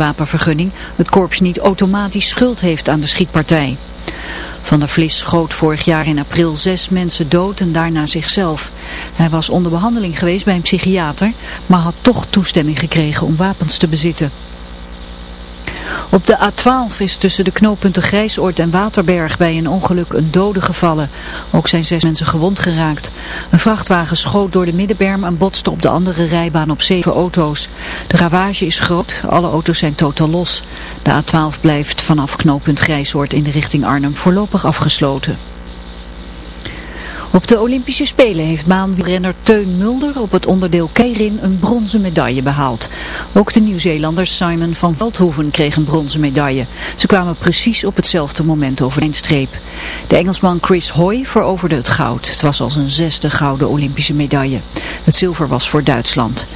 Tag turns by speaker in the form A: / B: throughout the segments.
A: wapenvergunning het korps niet automatisch schuld heeft aan de schietpartij. Van der Vlis schoot vorig jaar in april zes mensen dood en daarna zichzelf. Hij was onder behandeling geweest bij een psychiater, maar had toch toestemming gekregen om wapens te bezitten. Op de A12 is tussen de knooppunten Grijsoord en Waterberg bij een ongeluk een dode gevallen. Ook zijn zes mensen gewond geraakt. Een vrachtwagen schoot door de middenberm en botste op de andere rijbaan op zeven auto's. De ravage is groot, alle auto's zijn totaal los. De A12 blijft vanaf knooppunt Grijsoord in de richting Arnhem voorlopig afgesloten. Op de Olympische Spelen heeft baanrenner Teun Mulder op het onderdeel Keirin een bronzen medaille behaald. Ook de Nieuw-Zeelander Simon van Veldhoven kreeg een bronzen medaille. Ze kwamen precies op hetzelfde moment over de streep. De Engelsman Chris Hoy veroverde het goud. Het was als een zesde gouden Olympische medaille. Het zilver was voor Duitsland.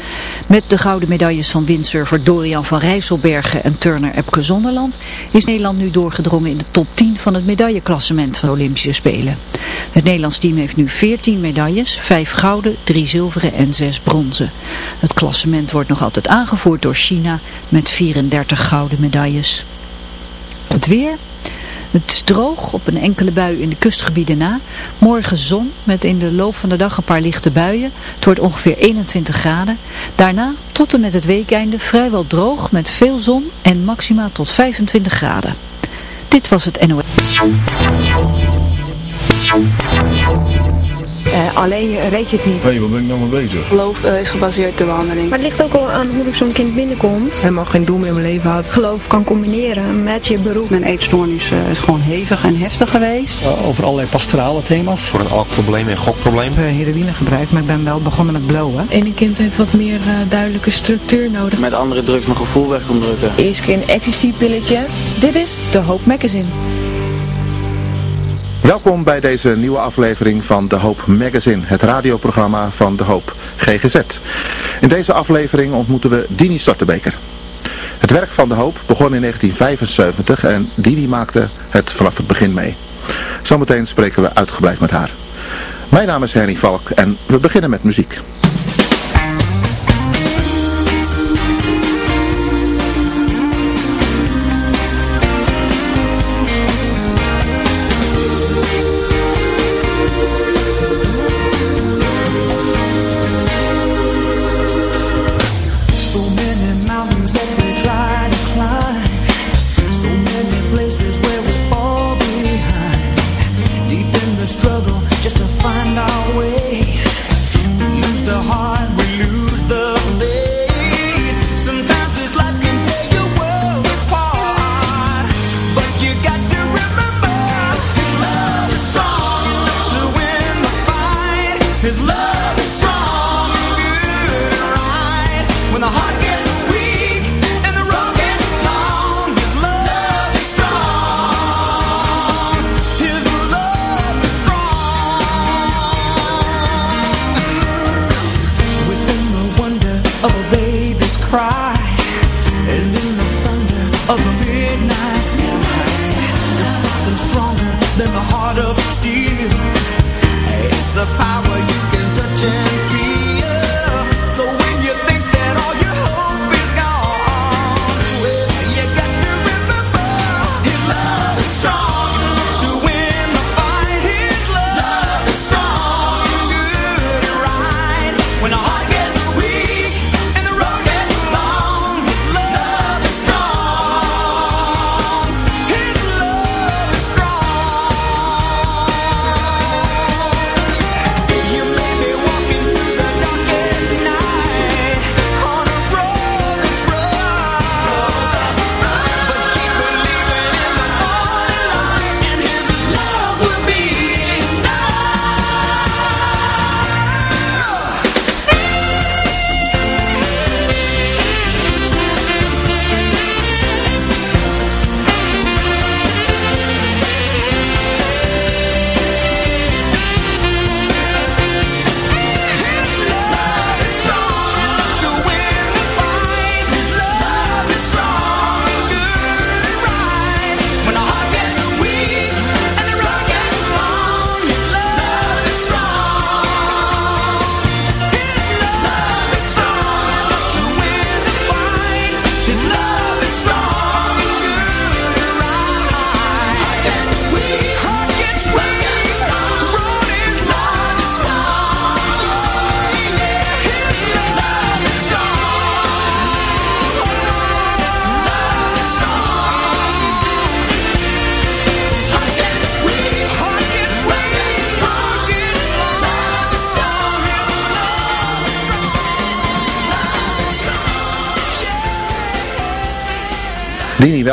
A: Met de gouden medailles van windsurfer Dorian van Rijsselbergen en Turner Epke Zonderland is Nederland nu doorgedrongen in de top 10 van het medailleklassement van de Olympische Spelen. Het Nederlands team heeft nu 14 medailles, 5 gouden, 3 zilveren en 6 bronzen. Het klassement wordt nog altijd aangevoerd door China met 34 gouden medailles. Het weer... Het is droog op een enkele bui in de kustgebieden na. Morgen zon met in de loop van de dag een paar lichte buien. Het wordt ongeveer 21 graden. Daarna tot en met het weekeinde vrijwel droog met veel zon en maxima tot 25 graden. Dit was het NOS.
B: Uh, alleen reed je het niet.
C: Hé, hey, waar ben ik nou mee bezig?
B: Geloof uh, is gebaseerd op de behandeling.
D: Maar het ligt ook al aan hoe zo'n kind binnenkomt.
B: Helemaal geen doel meer in mijn leven had.
D: Geloof kan combineren met je beroep.
E: Mijn eetstoornis uh, is gewoon hevig en heftig geweest.
F: over allerlei pastorale thema's.
G: Voor een alcoholprobleem en gokprobleem.
H: Ik heb heroïne gebruikt, maar ik ben wel begonnen met blowen.
I: Het ene kind heeft wat meer duidelijke structuur nodig.
J: Met andere drugs mijn gevoel weg kon drukken.
K: Eerst keer een ecstasy-pilletje. Dit is de Hoop Magazine.
L: Welkom bij deze nieuwe aflevering van De Hoop Magazine, het radioprogramma van De Hoop GGZ. In deze aflevering ontmoeten we Dini Stortebeker. Het werk van De Hoop begon in 1975 en Dini maakte het vanaf het begin mee. Zometeen spreken we uitgebreid met haar. Mijn naam is Henny Valk en we beginnen met muziek.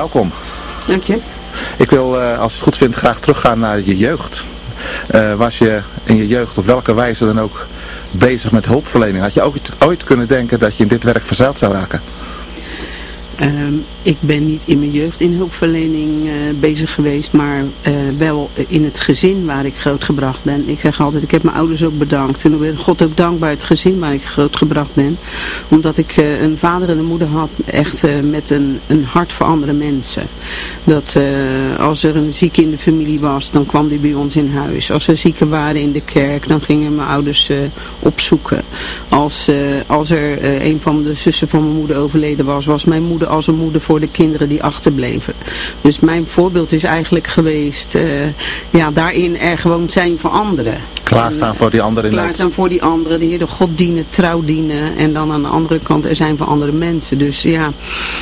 M: Welkom.
N: Dank je.
M: Ik wil, uh, als je het goed vindt, graag teruggaan naar je jeugd. Uh, was je in je jeugd op welke wijze dan ook bezig met hulpverlening? Had je ook ooit kunnen denken dat je in dit werk verzeild zou raken?
N: Ehm, ik ben niet in mijn jeugd in hulpverlening uh, bezig geweest, maar uh, wel in het gezin waar ik grootgebracht ben. Ik zeg altijd, ik heb mijn ouders ook bedankt. En God ook dankbaar het gezin waar ik grootgebracht ben. Omdat ik uh, een vader en een moeder had, echt met een, een hart voor andere mensen. Dat als er een zieke in de familie was, dan kwam die bij ons in huis. Als er zieken waren in de kerk, dan gingen mijn ouders opzoeken. Als, als er een van de zussen van mijn moeder overleden was, was mijn moeder als een moeder voor de kinderen die achterbleven. Dus mijn voorbeeld is eigenlijk geweest, uh, ja, daarin er gewoon zijn voor anderen.
M: Klaarstaan voor die anderen.
N: Klaarstaan voor die anderen, de Heer God dienen, trouw dienen. En dan aan de andere kant er zijn voor andere mensen. Dus ja,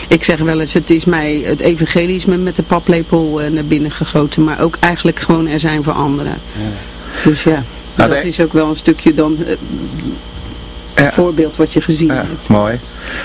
N: ik zeg wel eens, het is mij, het evangelie is me met de paplepel uh, naar binnen gegoten. Maar ook eigenlijk gewoon er zijn voor anderen. Ja. Dus ja. Nou, dat is ook wel een stukje dan uh, ja. voorbeeld wat je gezien
M: ja,
N: hebt.
M: Mooi.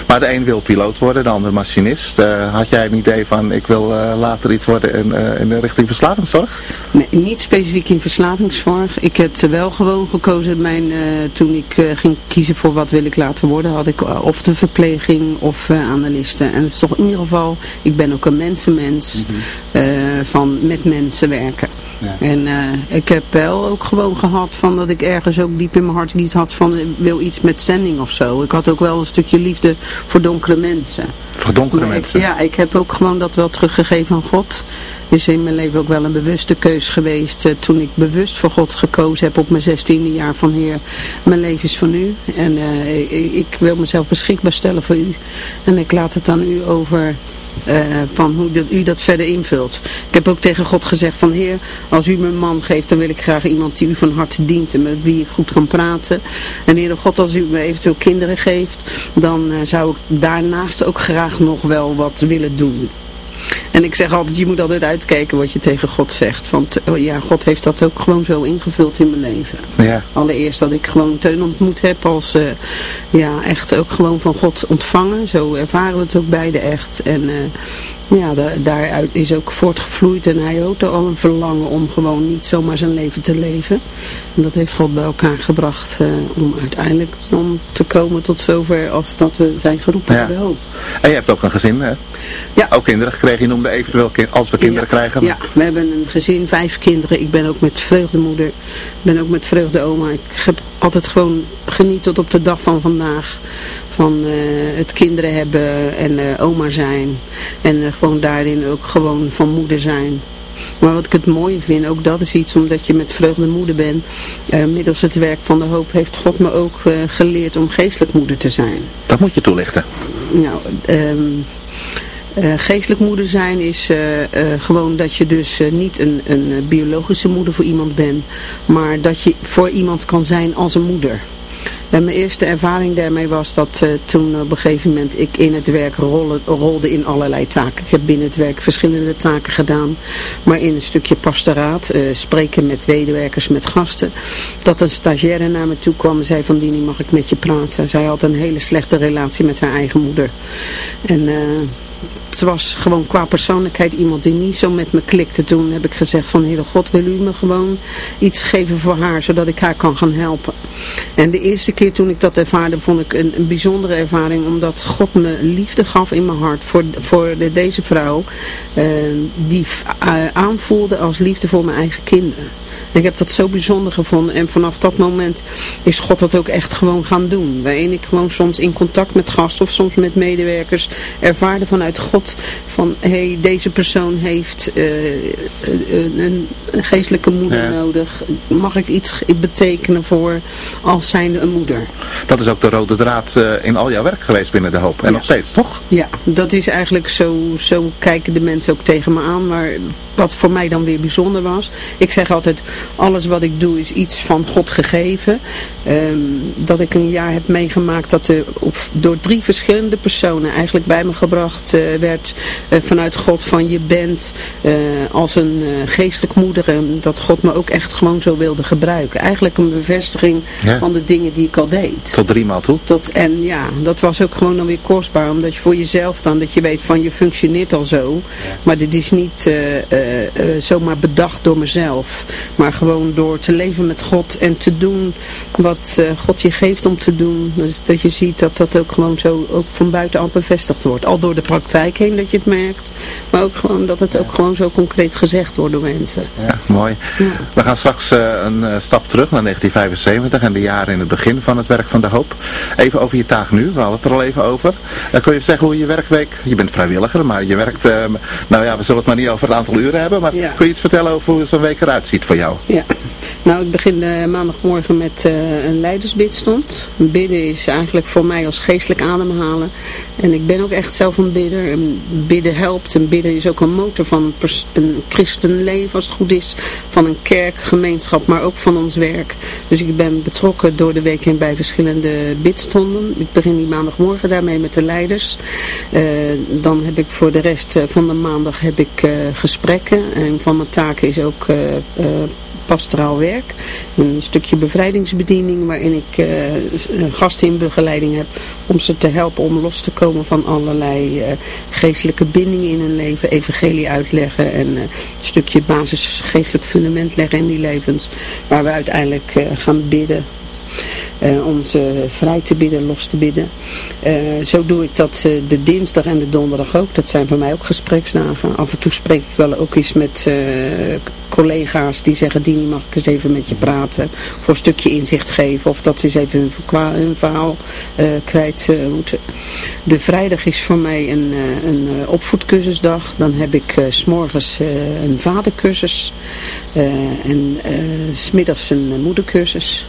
M: Maar de een wil piloot worden, de ander machinist. Uh, had jij een idee van ik wil uh, later iets worden in, uh, in de richting verslavingszorg?
N: Nee, niet specifiek in verslavingszorg. Ik heb wel gewoon gekozen. Mijn, toen ik ging kiezen voor wat wil ik laten worden, had ik of de verpleging of analisten. En het is toch in ieder geval, ik ben ook een mensenmens mm -hmm. van met mensen werken. Ja. En uh, ik heb wel ook gewoon gehad van dat ik ergens ook diep in mijn hart iets had van ik wil iets met zending of zo. Ik had ook wel een stukje liefde voor donkere mensen.
M: Voor donkere mensen?
N: Ik, ja, ik heb ook gewoon dat wel teruggegeven aan God. Is in mijn leven ook wel een bewuste keus geweest. Uh, toen ik bewust voor God gekozen heb op mijn zestiende jaar van Heer, mijn leven is van u. En uh, ik, ik wil mezelf beschikbaar stellen voor u. En ik laat het aan u over uh, van hoe dat, u dat verder invult. Ik heb ook tegen God gezegd van Heer, als u me een man geeft, dan wil ik graag iemand die u van harte dient en met wie ik goed kan praten. En Heer God, als u me eventueel kinderen geeft, dan uh, zou ik daarnaast ook graag nog wel wat willen doen. En ik zeg altijd, je moet altijd uitkijken wat je tegen God zegt. Want oh ja, God heeft dat ook gewoon zo ingevuld in mijn leven.
M: Ja.
N: Allereerst dat ik gewoon Teun ontmoet heb als, uh, ja, echt ook gewoon van God ontvangen. Zo ervaren we het ook beide echt. En uh, ja, da daaruit is ook voortgevloeid en hij ook al een verlangen om gewoon niet zomaar zijn leven te leven. En dat heeft God bij elkaar gebracht uh, om uiteindelijk om te komen tot zover als dat we zijn geroepen
M: ja.
N: hoop.
M: En je hebt ook een gezin, hè?
N: Ja.
M: Ook kinderen gekregen, je noemde eventueel als we kinderen
N: ja.
M: krijgen.
N: Ja, we hebben een gezin, vijf kinderen. Ik ben ook met vreugdemoeder, ik ben ook met vreugdeoma. Ik heb altijd gewoon geniet tot op de dag van vandaag van uh, het kinderen hebben en uh, oma zijn. En uh, gewoon daarin ook gewoon van moeder zijn. Maar wat ik het mooie vind, ook dat is iets omdat je met vreugde moeder bent. middels het werk van de hoop heeft God me ook geleerd om geestelijk moeder te zijn.
M: Dat moet je toelichten.
N: Nou, um, uh, geestelijk moeder zijn is uh, uh, gewoon dat je dus niet een, een biologische moeder voor iemand bent, maar dat je voor iemand kan zijn als een moeder. En mijn eerste ervaring daarmee was dat toen op een gegeven moment ik in het werk rolde, rolde in allerlei taken. Ik heb binnen het werk verschillende taken gedaan. Maar in een stukje pastoraat, spreken met medewerkers, met gasten. Dat een stagiaire naar me toe kwam en zei van Dini mag ik met je praten. Zij had een hele slechte relatie met haar eigen moeder. En... het was gewoon qua persoonlijkheid iemand die niet zo met me klikte. Toen heb ik gezegd van Heere God wil u me gewoon iets geven voor haar zodat ik haar kan gaan helpen. En de eerste keer toen ik dat ervaarde vond ik een, een bijzondere ervaring omdat God me liefde gaf in mijn hart voor, voor de, deze vrouw. Uh, die uh, aanvoelde als liefde voor mijn eigen kinderen. Ik heb dat zo bijzonder gevonden. En vanaf dat moment is God dat ook echt gewoon gaan doen. Waarin ik gewoon soms in contact met gasten of soms met medewerkers ervaarde vanuit God van hé, hey, deze persoon heeft uh, een, een, geestelijke moeder ja. nodig. Mag ik iets betekenen voor als zijnde een moeder?
M: Dat is ook de rode draad uh, in al jouw werk geweest binnen de hoop. En ja. nog steeds, toch?
N: Ja, dat is eigenlijk zo, zo kijken de mensen ook tegen me aan. Maar wat voor mij dan weer bijzonder was. Ik zeg altijd, alles wat ik doe is iets van God gegeven. Ehm, dat ik een jaar heb meegemaakt dat er op, door drie verschillende personen eigenlijk bij me gebracht uh, werd uh, vanuit God van je bent uh, als een geestelijk moeder en dat God me ook echt gewoon zo wilde gebruiken. Eigenlijk een bevestiging ja. van de dingen die ik al deed.
M: Tot drie maal toe?
N: Tot, en ja, dat was ook gewoon dan weer kostbaar omdat je voor jezelf dan, dat je weet van je functioneert al zo. Ja. Maar dit is niet zomaar bedacht door mezelf. Maar gewoon door te leven met God en te doen wat God je geeft om te doen. Dus dat je ziet dat dat ook gewoon zo ook van buitenaf bevestigd wordt. Al door de praktijk heen dat je het merkt. Maar ook gewoon dat het ook gewoon zo concreet gezegd wordt door mensen.
M: Ja, mooi. Ja. We gaan straks uh, een uh, stap terug naar 1975 en de jaren in het begin van het werk van de hoop. Even over je taak nu. We hadden het er al even over. Uh, kun je zeggen hoe je werkweek, je bent vrijwilliger, maar je werkt, nou ja, we zullen het maar niet over het aantal uren hebben. Maar ja. kun je iets vertellen over hoe zo'n week eruit ziet voor jou?
N: Ja. Nou, ik begin maandagmorgen met een leidersbidstond. Bidden is eigenlijk voor mij als geestelijk ademhalen. En ik ben ook echt zelf een bidder. En bidden helpt. En bidden is ook een motor van een christenleven als het goed is. Van een kerkgemeenschap, maar ook van ons werk. Dus ik ben betrokken door de week heen bij verschillende bidstonden. Ik begin die maandagmorgen daarmee met de leiders. Uh, dan heb ik voor de rest van de maandag heb ik gesprekken. En van mijn taken is ook pastoraal werk. Een stukje bevrijdingsbediening waarin ik uh, gasten in begeleiding heb om ze te helpen om los te komen van allerlei uh, geestelijke bindingen in hun leven. Evangelie uitleggen en uh, een stukje basis geestelijk fundament leggen in die levens. Waar we uiteindelijk gaan bidden uh, om ze vrij te bidden, los te bidden. Uh, zo doe ik dat uh, de dinsdag en de donderdag ook. Dat zijn voor mij ook gespreksdagen. Af en toe spreek ik wel ook eens met collega's die zeggen, Dini mag ik eens even met je praten. Voor een stukje inzicht geven of dat ze eens even hun, hun verhaal kwijt moeten. De vrijdag is voor mij een, een opvoedcursusdag. Dan heb ik s'morgens een vadercursus en smiddags een moedercursus.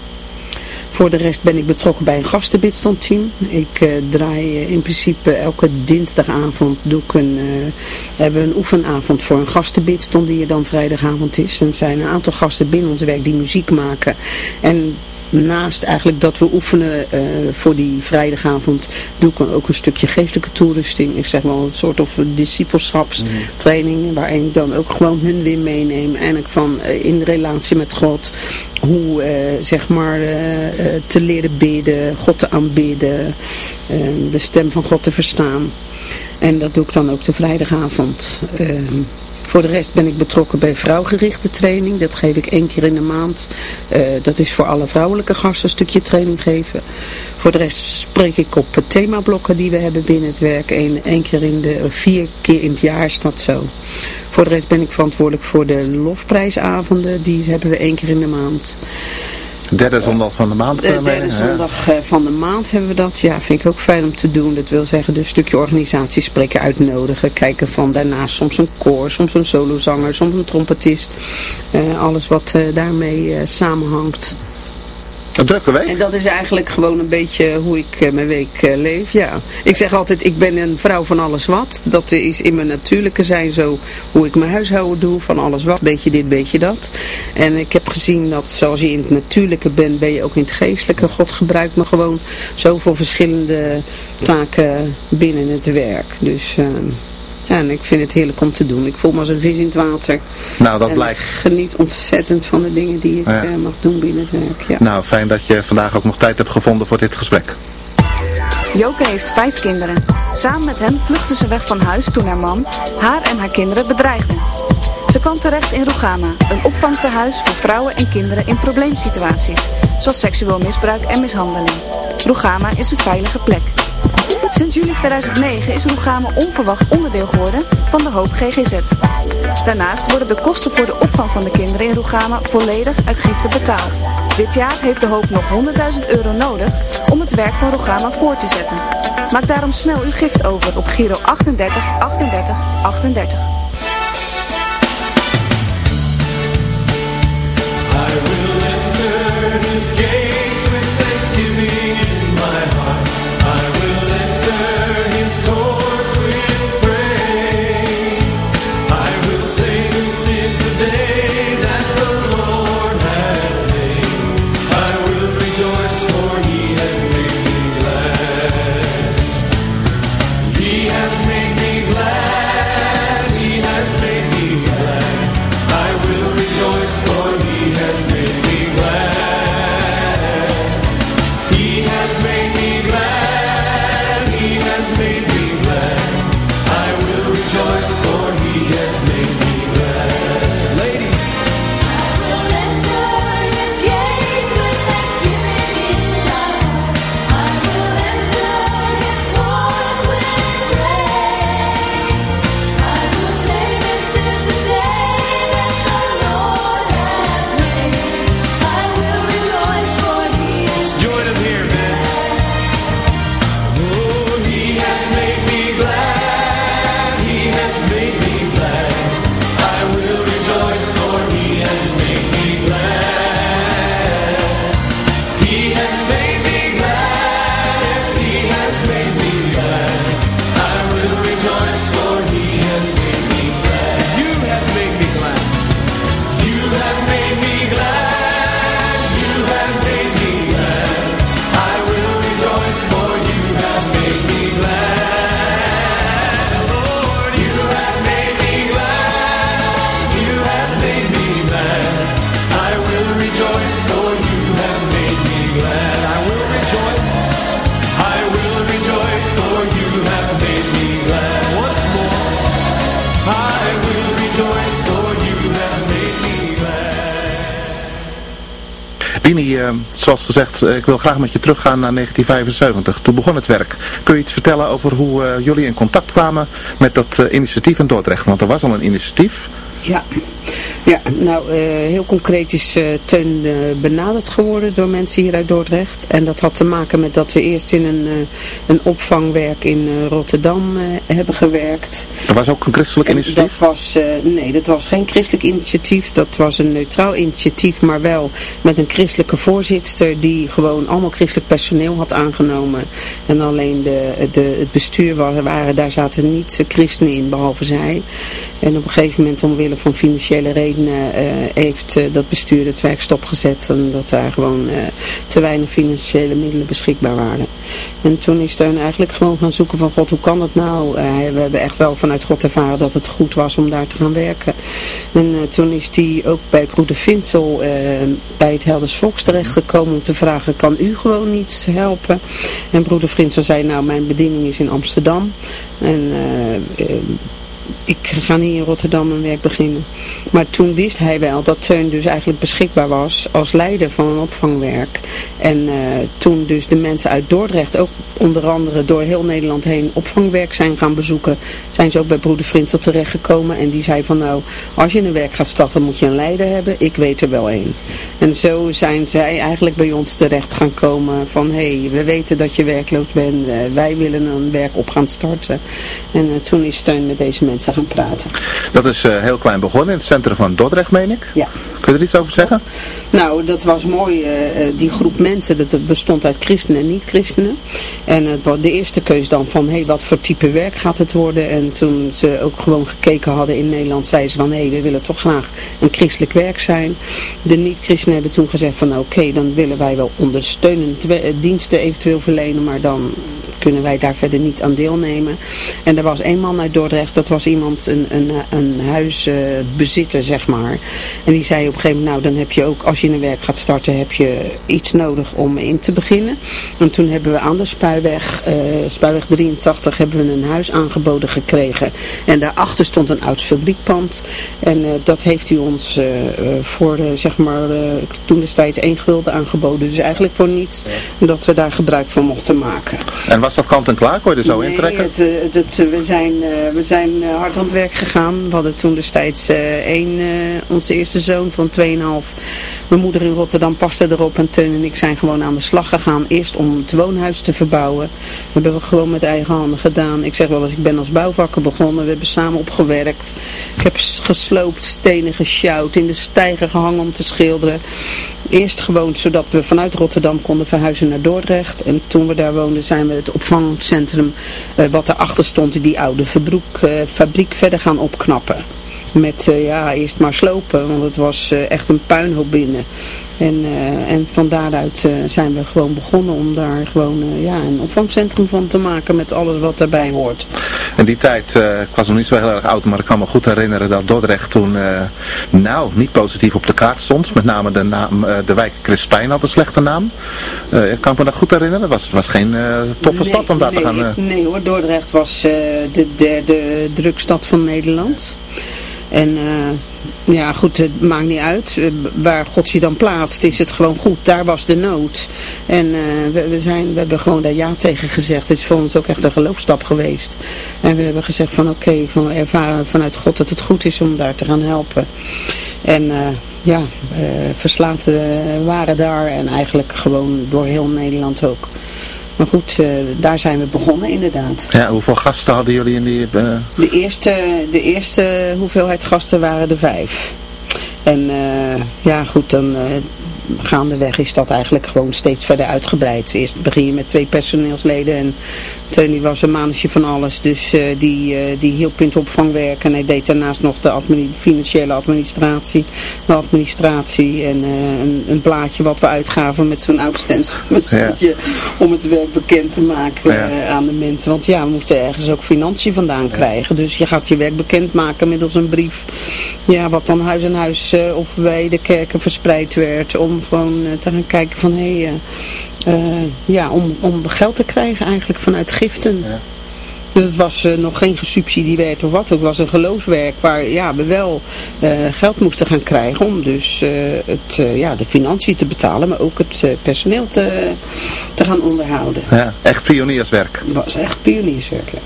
N: Voor de rest ben ik betrokken bij een gastenbidstandteam. Ik uh, draai uh, in principe elke dinsdagavond doe ik een, uh, hebben een oefenavond voor een gastenbidstond die er dan vrijdagavond is. En er zijn een aantal gasten binnen ons werk die muziek maken. En naast eigenlijk dat we oefenen uh, voor die vrijdagavond, doe ik ook een stukje geestelijke toerusting. Ik zeg wel een soort of discipelschapstraining, waarin ik dan ook gewoon hun weer meeneem. Eigenlijk van uh, in relatie met God, hoe uh, zeg maar te leren bidden, God te aanbidden, de stem van God te verstaan. En dat doe ik dan ook de vrijdagavond. Voor de rest ben ik betrokken bij vrouwgerichte training. Dat geef ik één keer in de maand. Uh, dat is voor alle vrouwelijke gasten een stukje training geven. Voor de rest spreek ik op themablokken die we hebben binnen het werk. Eén één keer in de, vier keer in het jaar is dat zo. Voor de rest ben ik verantwoordelijk voor de lofprijsavonden. Die hebben we één keer in de maand.
M: Derde zondag van de maand.
N: De derde zondag uh, van de maand hebben we dat. Ja, vind ik ook fijn om te doen. Dat wil zeggen, dus een stukje organisatiespreken uitnodigen. Kijken van daarnaast soms een koor, soms een solozanger, soms een trompetist. Alles wat daarmee samenhangt.
M: Een drukke week.
N: En dat is eigenlijk gewoon een beetje hoe ik uh, mijn week uh, leef, ja. Ik zeg altijd, ik ben een vrouw van alles wat. Dat is in mijn natuurlijke zijn zo hoe ik mijn huishouden doe, van alles wat. Beetje dit, beetje dat. En ik heb gezien dat zoals je in het natuurlijke bent, ben je ook in het geestelijke. God gebruikt me gewoon zoveel verschillende taken binnen het werk. Dus... Uh, ja, en ik vind het heerlijk om te doen. Ik voel me als een vis in het water.
M: Nou, dat blijkt. Ik
N: geniet ontzettend van de dingen die ik ja. uh, mag doen binnen het werk. Ja.
M: Nou, fijn dat je vandaag ook nog tijd hebt gevonden voor dit gesprek.
A: Joke heeft vijf kinderen. Samen met hen vluchtte ze weg van huis toen haar man haar en haar kinderen bedreigde. Ze kwam terecht in Rugama, een opvangtehuis voor vrouwen en kinderen in probleemsituaties, zoals seksueel misbruik en mishandeling. Rugama is een veilige plek. Sinds juli 2009 is Roegame onverwacht onderdeel geworden van de Hoop GGZ. Daarnaast worden de kosten voor de opvang van de kinderen in Roegama volledig uit giften betaald. Dit jaar heeft de Hoop nog 100.000 euro nodig om het werk van Rogama voor te zetten. Maak daarom snel uw gift over op Giro 38 38 38.
M: Jullie, zoals gezegd, ik wil graag met je teruggaan naar 1975. Toen begon het werk. Kun je iets vertellen over hoe jullie in contact kwamen met dat initiatief in Dordrecht? Want er was al een initiatief.
N: Ja, ja nou uh, heel concreet is uh, Teun uh, benaderd geworden door mensen hier uit Dordrecht. En dat had te maken met dat we eerst in een, een opvangwerk in Rotterdam hebben gewerkt.
M: Dat was ook een christelijk initiatief?
N: dat was, nee, dat was geen christelijk initiatief. Dat was een neutraal initiatief, maar wel met een christelijke voorzitter die gewoon allemaal christelijk personeel had aangenomen. En alleen de, de, het bestuur waren, daar zaten niet christenen in, behalve zij. En op een gegeven moment omwille van financiële redenen uh, heeft uh, dat bestuur het werk stopgezet. Omdat daar gewoon uh, te weinig financiële middelen beschikbaar waren. En toen is Steun eigenlijk gewoon gaan zoeken van God, hoe kan dat nou? we hebben echt wel vanuit God ervaren dat het goed was om daar te gaan werken. En toen is hij ook bij broeder Vinsel bij het Helders Volks terechtgekomen om te vragen, kan u gewoon niet helpen? En broeder Vinsel zei, nou mijn bediening is in Amsterdam. En ik ga niet in Rotterdam een werk beginnen. Maar toen wist hij wel dat Teun dus eigenlijk beschikbaar was als leider van een opvangwerk. En uh, toen dus de mensen uit Dordrecht ook onder andere door heel Nederland heen opvangwerk zijn gaan bezoeken, zijn ze ook bij broeder Frintel terechtgekomen. En die zei van nou, als je een werk gaat starten moet je een leider hebben, ik weet er wel één. En zo zijn zij eigenlijk bij ons terecht gaan komen van hé, hey, we weten dat je werkloos bent, uh, wij willen een werk op gaan starten. En uh, toen is Steun met deze mensen gaan praten.
M: Dat is uh, heel klein begonnen in het centrum van Dordrecht, meen ik?
N: Ja.
M: Kun je er iets over zeggen?
N: Nou, dat was mooi. Uh, die groep mensen, dat bestond uit christenen en niet-christenen. En het was de eerste keus dan van, hé, hey, wat voor type werk gaat het worden? En toen ze ook gewoon gekeken hadden in Nederland, zeiden ze van, hé, hey, we willen toch graag een christelijk werk zijn. De niet-christenen hebben toen gezegd van, oké, dan willen wij wel ondersteunende diensten eventueel verlenen, maar dan kunnen wij daar verder niet aan deelnemen. En er was een man uit Dordrecht, dat was iemand, een, een, een huisbezitter zeg maar. En die zei op een gegeven moment, nou dan heb je ook, als je een werk gaat starten, heb je iets nodig om in te beginnen. En toen hebben we aan de Spuiweg, uh, Spuiweg 83, hebben we een huis aangeboden gekregen. En daarachter stond een oud fabriekpand. En uh, dat heeft u ons uh, voor, zeg maar, toen destijds één gulden aangeboden. Dus eigenlijk voor niets dat we daar gebruik van mochten maken.
M: En was dat kant en klaar? Kon je er zo
N: nee,
M: intrekken?
N: Het, het, het, we zijn, we zijn hard aan het werk gegaan. We hadden toen destijds één, onze eerste zoon van 2,5. Mijn moeder in Rotterdam paste erop en Teun en ik zijn gewoon aan de slag gegaan. Eerst om het woonhuis te verbouwen. Dat hebben we gewoon met eigen handen gedaan. Ik zeg wel eens, ik ben als bouwvakker begonnen. We hebben samen opgewerkt. Ik heb gesloopt, stenen gesjouwd, in de stijger gehangen om te schilderen. Eerst gewoon zodat we vanuit Rotterdam konden verhuizen naar Dordrecht. En toen we daar woonden zijn we het opvangcentrum uh, wat erachter stond, die oude verbroek, uh, fabriek verder gaan opknappen. Met uh, ja, eerst maar slopen, want het was echt een puinhoop binnen. En, uh, en van daaruit uh, zijn we gewoon begonnen om daar gewoon uh, ja, een opvangcentrum van te maken met alles wat daarbij hoort.
M: In die tijd, ik was nog niet zo heel erg oud, maar ik kan me goed herinneren dat Dordrecht toen nou niet positief op de kaart stond. Met name de, naam, de wijk Crispijn had een slechte naam. ik kan me dat goed herinneren. Het was, was geen toffe
N: nee,
M: stad om daar
N: nee,
M: te gaan...
N: Nee hoor, Dordrecht was de derde drukstad van Nederland. En ja, goed, het maakt niet uit. Waar God je dan plaatst, is het gewoon goed. Daar was de nood. En uh, we, zijn, we hebben gewoon daar ja tegen gezegd. Het is voor ons ook echt een geloofstap geweest. En we hebben gezegd van oké, van, we ervaren vanuit God dat het goed is om daar te gaan helpen. En uh, ja, uh, verslaafden waren daar en eigenlijk gewoon door heel Nederland ook. Maar goed, uh, daar zijn we begonnen inderdaad.
M: Ja, hoeveel gasten hadden jullie in die... Uh...
N: De, eerste, de eerste hoeveelheid gasten waren er vijf. En uh, ja goed, dan gaandeweg is dat eigenlijk gewoon steeds verder uitgebreid. Eerst begin je met twee personeelsleden en Tony was een maandje van alles, dus uh, die, uh, die hielp in het opvangwerk en hij deed daarnaast nog de administ financiële administratie, de administratie en uh, een, een, blaadje wat we uitgaven met zo'n oud ja. om het werk bekend te maken ja. aan de mensen. Want ja, we moesten ergens ook financiën vandaan krijgen, dus je gaat je werk bekend maken middels een brief, ja, wat dan huis aan huis of bij de kerken verspreid werd, om gewoon te gaan kijken van hé, hey, ja, om, om geld te krijgen eigenlijk vanuit giften. Ja. Het was uh, nog geen gesubsidieerd of wat ook. Het was een geloofswerk waar ja, we wel uh, geld moesten gaan krijgen om dus uh, het, ja, de financiën te betalen, maar ook het personeel te, te gaan onderhouden.
M: Ja, echt pionierswerk.
N: Het was echt pionierswerk, ja.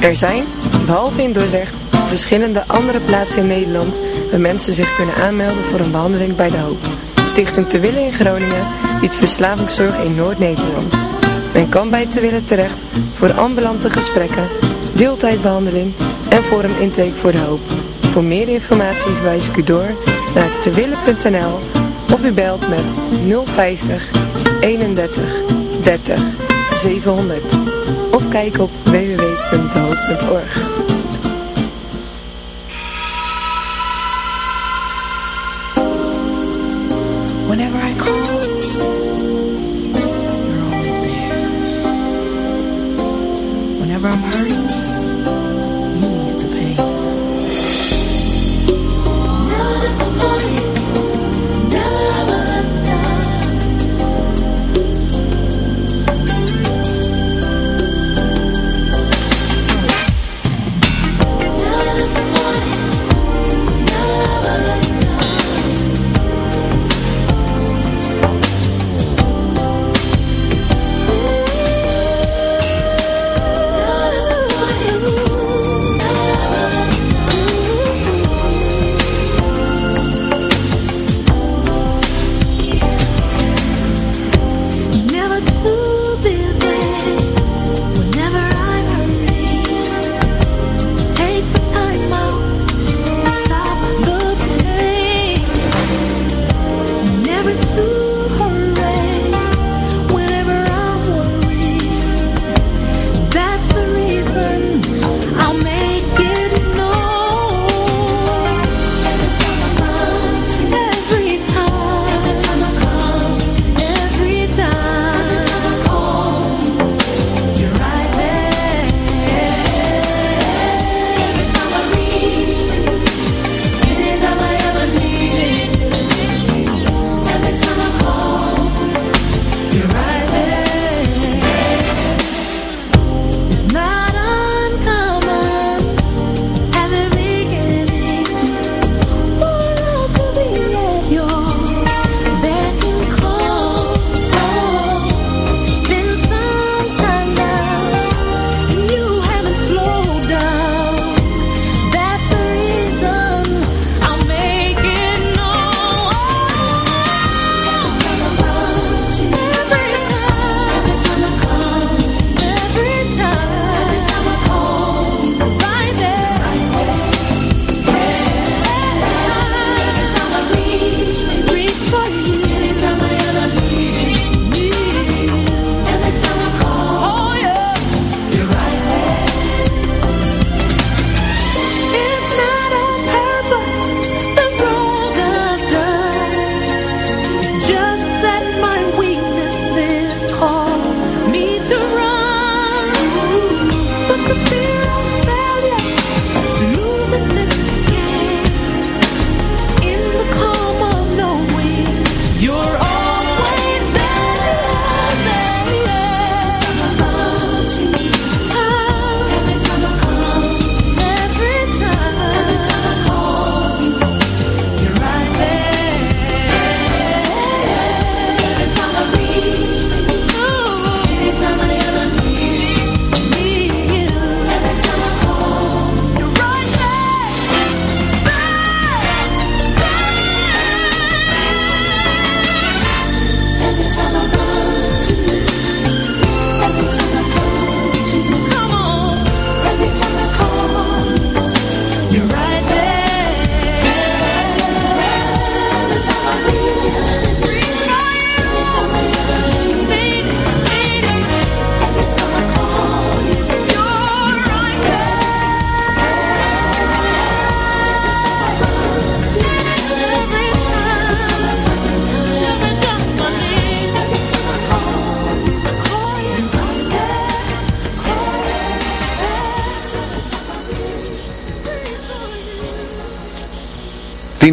O: Er zijn, behalve in Dordrecht, verschillende andere plaatsen in Nederland waar mensen zich kunnen aanmelden voor een behandeling bij de hoop. Stichting Te Willen in Groningen biedt verslavingszorg in Noord-Nederland. Men kan bij Te Willen terecht voor ambulante gesprekken, deeltijdbehandeling en voor een intake voor de hoop. Voor meer informatie verwijs ik u door naar tewille.nl of u belt met 050 31 30 700 of kijk op www.dehoop.org.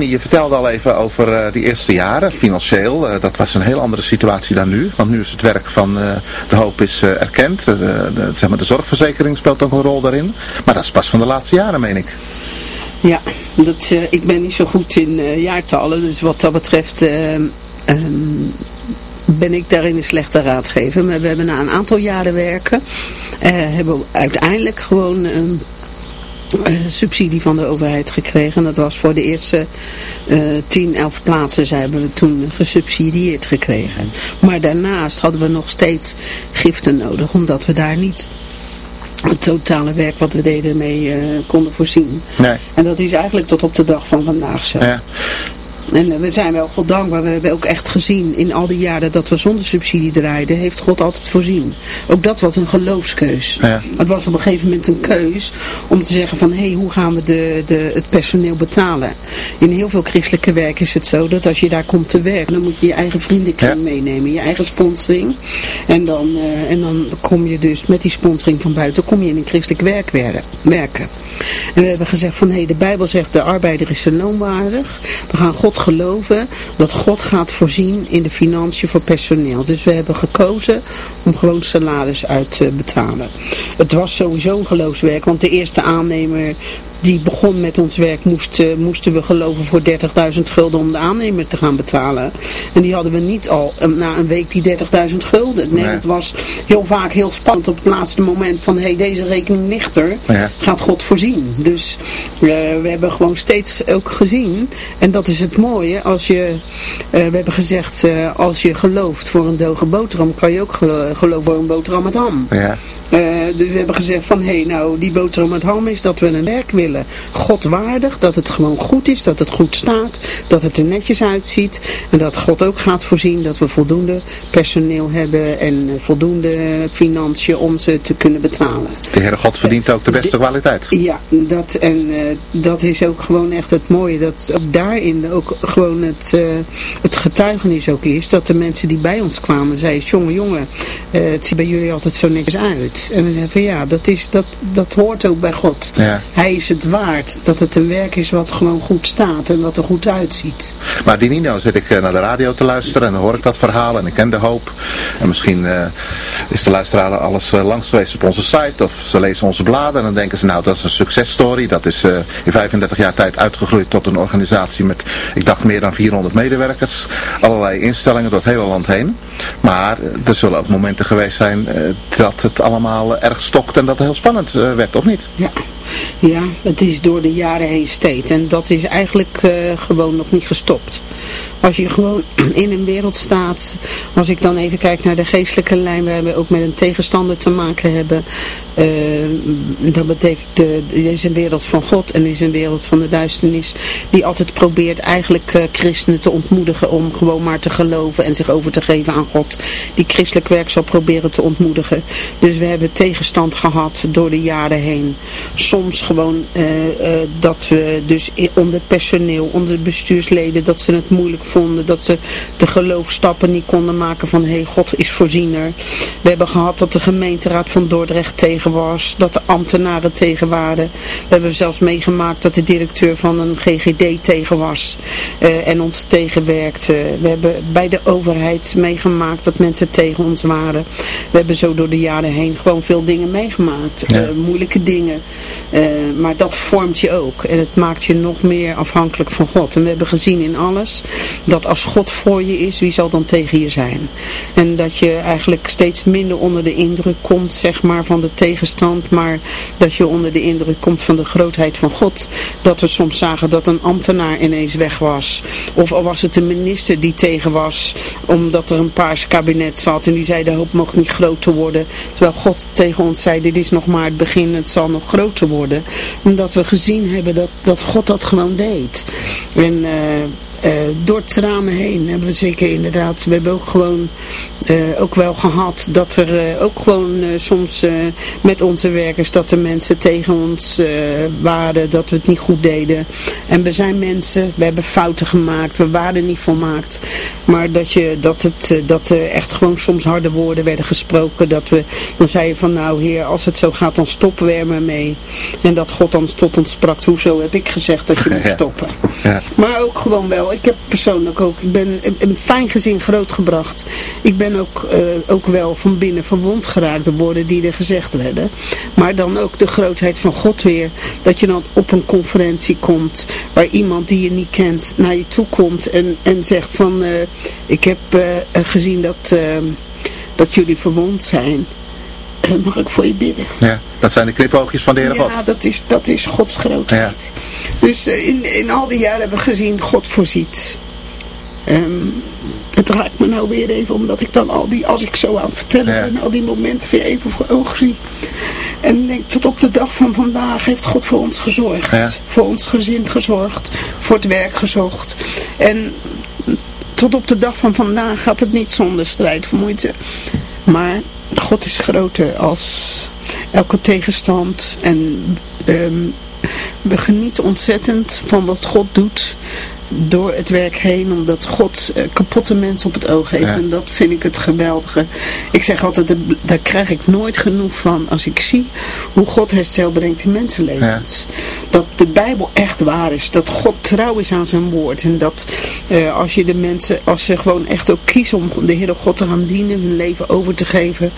M: Je vertelde al even over uh, die eerste jaren, financieel. Uh, dat was een heel andere situatie dan nu. Want nu is het werk van uh, de hoop is erkend. De, zeg maar de zorgverzekering speelt ook een rol daarin. Maar dat is pas van de laatste jaren, meen ik.
N: Ja, dat, ik ben niet zo goed in jaartallen. Dus wat dat betreft um, ben ik daarin een slechte raadgever. Maar we hebben na een aantal jaren werken, hebben we uiteindelijk gewoon... Um, uh, subsidie van de overheid gekregen. En dat was voor de eerste uh, 10, 11 plaatsen Zij hebben we toen gesubsidieerd gekregen. Maar daarnaast hadden we nog steeds giften nodig, omdat we daar niet het totale werk wat we deden mee uh, konden voorzien. Nee. En dat is eigenlijk tot op de dag van vandaag zo. Ja. En eh, we zijn wel God dankbaar. We hebben ook echt gezien in al die jaren dat we zonder subsidie draaiden, heeft God altijd voorzien. Ook dat was een geloofskeus. Ja. Het was op een gegeven moment een keus om te zeggen van, hé, hey, hoe gaan we de, de, het personeel betalen? In heel veel christelijke werk is het zo dat als je daar komt te werken, dan moet je je eigen vriendenkring meenemen, je eigen sponsoring. En dan, uh, en dan kom je dus met die sponsoring van buiten, kom je in een christelijk werk werken. En we hebben gezegd van, hé, hey, de Bijbel zegt de arbeider is zijn loonwaardig. We gaan God geloven dat God gaat voorzien in de financiën voor personeel. Dus we hebben gekozen om gewoon salaris uit te betalen. Het was sowieso een geloofswerk, want de eerste aannemer die begon met ons werk, moest, moesten we geloven voor 30.000 gulden om de aannemer te gaan betalen. En die hadden we niet al um, na een week die 30.000 gulden. Nee, het was heel vaak heel spannend op het laatste moment van, hé, hey, deze rekening ligt er, ja. gaat God voorzien. Dus uh, we hebben gewoon steeds ook gezien, en dat is het mooie, als je, uh, we hebben gezegd, als je gelooft voor een doge boterham, kan je ook gelo geloven voor een boterham met ham. Ja. Uh, dus we hebben gezegd van, hé, hey, nou, die boterham met ham is dat we een werk willen. Godwaardig, dat het gewoon goed is, dat het goed staat, dat het er netjes uitziet. En dat God ook gaat voorzien dat we voldoende personeel hebben en voldoende financiën om ze te kunnen betalen.
M: De Heere God verdient ook de beste kwaliteit.
N: Ja, dat, en uh, dat is ook gewoon echt het mooie, dat ook daarin ook gewoon het, uh, het getuigenis ook is, dat de mensen die bij ons kwamen zeiden, jongen, jongen, het ziet bij jullie altijd zo netjes uit. En we zeggen van ja, dat, is, dat, dat hoort ook bij God. Ja. Hij is het waard dat het een werk is wat gewoon goed staat en wat er goed uitziet.
M: Maar die Nino zit ik eh, naar de radio te luisteren en dan hoor ik dat verhaal en ik ken de hoop. En misschien uh, is de luisteraar alles uh, langs geweest op onze site of ze lezen onze bladen en dan denken ze nou dat is een successtory. Dat is uh, in 35 jaar tijd uitgegroeid tot een organisatie met ik dacht meer dan 400 medewerkers. Allerlei instellingen door het hele land heen. Maar er zullen ook momenten geweest zijn dat het allemaal allemaal erg stokt en dat heel spannend eh, werd, of niet?
N: Ja. ja, het is door de jaren heen steeds en dat is eigenlijk uh, gewoon nog niet gestopt. Als je gewoon in een wereld staat, als ik dan even kijk naar de geestelijke lijn, waar we ook met een tegenstander te maken hebben, uh, dat betekent, er is een wereld van God en er is een wereld van de duisternis, die altijd probeert eigenlijk uh, christenen te ontmoedigen om gewoon maar te geloven en zich over te geven aan God. Die christelijk werk zal proberen te ontmoedigen. Dus we hebben tegenstand gehad door de jaren heen. Soms gewoon dat we dus onder personeel, onder bestuursleden, dat ze het moeilijk vonden. Dat ze de geloofstappen niet konden maken van, hé, hey, God is voorziener. We hebben gehad dat de gemeenteraad van Dordrecht tegen was. Dat de ambtenaren tegen waren. We hebben zelfs meegemaakt dat de directeur van een GGD tegen was. Uh, en ons tegenwerkte. We hebben bij de overheid meegemaakt dat mensen tegen ons waren. We hebben zo door de jaren heen gewoon veel dingen meegemaakt. Ja. Uh, moeilijke dingen. Uh, maar dat vormt je ook. En het maakt je nog meer afhankelijk van God. En we hebben gezien in alles dat als God voor je is, wie zal dan tegen je zijn? En dat je eigenlijk steeds minder onder de indruk komt, zeg maar, van de tegenstand, maar dat je onder de indruk komt van de grootheid van God. Dat we soms zagen dat een ambtenaar ineens weg was. Of al was het een minister die tegen was, omdat er een paars kabinet zat en die zei de hoop mag niet groter worden. Terwijl God tegen ons zei, dit is nog maar het begin, het zal nog groter worden. Omdat we gezien hebben dat, dat God dat gewoon deed. En uh, uh, door tranen heen hebben we zeker inderdaad, we hebben ook gewoon uh, ook wel gehad dat er uh, ook gewoon uh, soms met onze werkers dat de mensen tegen ons waren, dat we het niet goed deden. En we zijn mensen, we hebben fouten gemaakt, we waren niet volmaakt. Maar dat, je, dat, het, dat er echt gewoon soms harde woorden werden gesproken. Dat we, dan zei je van nou heer, als het zo gaat dan stoppen we er maar mee. En dat God dan tot ons sprak, hoezo heb ik gezegd dat je moet stoppen. Ja. Maar ook gewoon wel, ik heb persoonlijk ook, ik ben een fijn gezin grootgebracht. Ik ben ook, uh, ook wel van binnen verwond geraakt door woorden die er gezegd werden. Maar dan ook de grootheid van God weer. Dat je dan op een conferentie komt waar iemand die je niet kent naar je toe komt en, en zegt van uh, ik heb uh, gezien dat, dat jullie verwond zijn. Mag ik voor je bidden?
M: Ja, dat zijn de knipoogjes van de Heer God.
N: Ja, dat is, dat is Gods grootheid. Ja. Dus in, in al die jaren hebben we gezien, God voorziet. Um, het raakt me nou weer even, omdat ik dan al die, als ik zo aan het vertellen ben, al die momenten weer even voor ogen zie. En denk, tot op de dag van vandaag heeft God voor ons gezorgd. Voor ons gezin gezorgd, voor het werk gezocht. En tot op de dag van vandaag gaat het niet zonder strijd of moeite. Maar God is groter als elke tegenstand. En um, we genieten ontzettend van wat God doet door het werk heen, omdat God uh, kapotte mensen op het oog heeft. En dat vind ik het geweldige. Ik zeg altijd, daar krijg ik nooit genoeg van als ik zie hoe God herstel brengt in mensenlevens. Dat de Bijbel echt waar is. Dat God trouw is aan zijn woord. En dat uh, als je de mensen, als ze gewoon echt ook kiezen om de Heere God te gaan dienen, hun leven over te geven.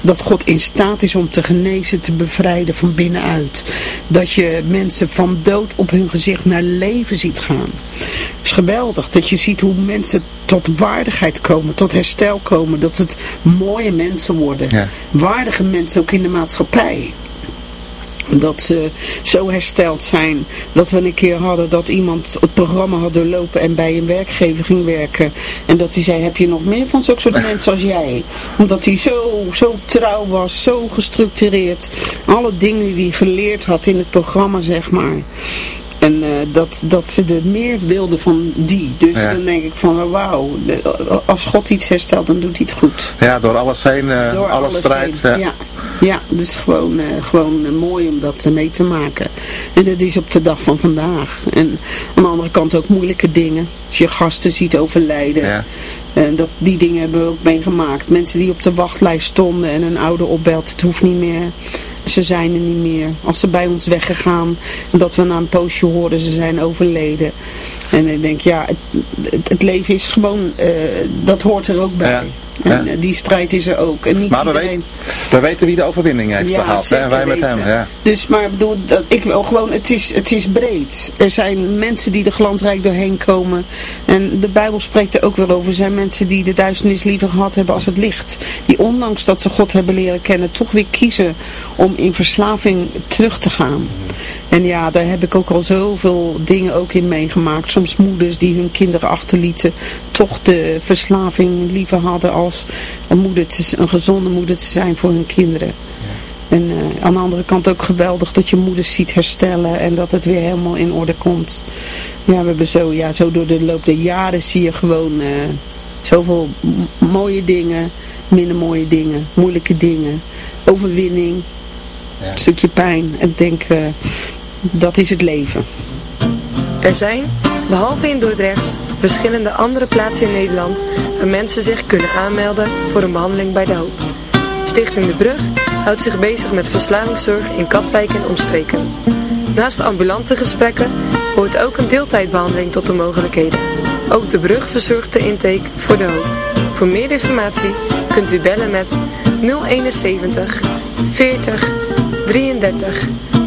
N: Dat God in staat is om te genezen, te bevrijden van binnenuit. Dat je mensen van dood op hun gezicht naar leven ziet gaan. Het is geweldig dat je ziet hoe mensen tot waardigheid komen, tot herstel komen. Dat het mooie mensen worden. Waardige mensen ook in de maatschappij. Dat ze zo hersteld zijn. Dat we een keer hadden dat iemand het programma had doorlopen en bij een werkgever ging werken. En dat hij zei, heb je nog meer van zulke soort mensen als jij? Omdat hij zo, zo trouw was, zo gestructureerd. Alle dingen die hij geleerd had in het programma, zeg maar. En uh, dat, dat ze er meer wilden van die. Dus dan denk ik van wauw, als God iets herstelt, dan doet hij het goed.
M: Ja, door alles heen, uh, door alles, strijd.
N: Ja. ja. Ja, dus gewoon, uh, gewoon mooi om dat mee te maken. En dat is op de dag van vandaag. En aan de andere kant ook moeilijke dingen. Als je gasten ziet overlijden. Ja. En dat, die dingen hebben we ook meegemaakt. Mensen die op de wachtlijst stonden en een ouder opbelt, het hoeft niet meer ze zijn er niet meer. Als ze bij ons weggegaan dat we na een poosje hoorden ze zijn overleden. En ik denk, ja, het, het, leven is gewoon, uh, dat hoort er ook bij. En ja. die strijd is er ook. En niet
M: maar we, iedereen... weten, we weten wie de overwinning heeft ja, behaald. En wij met hem. Ja.
N: Dus maar bedoel, dat, ik wil gewoon, het is, het is breed. Er zijn mensen die er glansrijk doorheen komen. En de Bijbel spreekt er ook weer over. Er zijn mensen die de duisternis liever gehad hebben als het licht. Die ondanks dat ze God hebben leren kennen, toch weer kiezen om in verslaving terug te gaan. En ja, daar heb ik ook al zoveel dingen ook in meegemaakt. Soms moeders die hun kinderen achterlieten, toch de verslaving liever hadden als een, moeder te, een gezonde moeder te zijn voor hun kinderen. En uh, aan de andere kant ook geweldig dat je moeders ziet herstellen en dat het weer helemaal in orde komt. Ja, we hebben zo, ja, zo door de loop der jaren zie je gewoon uh, zoveel mooie dingen, minder mooie dingen, moeilijke dingen, overwinning, ja. een stukje pijn. En denk, uh, dat is het leven.
O: Er zijn, behalve in Dordrecht, verschillende andere plaatsen in Nederland waar mensen zich kunnen aanmelden voor een behandeling bij de hoop. Stichting De Brug houdt zich bezig met verslavingszorg in Katwijk en omstreken. Naast ambulante gesprekken hoort ook een deeltijdbehandeling tot de mogelijkheden. Ook De Brug verzorgt de intake voor de hoop. Voor meer informatie kunt u bellen met 071 40 33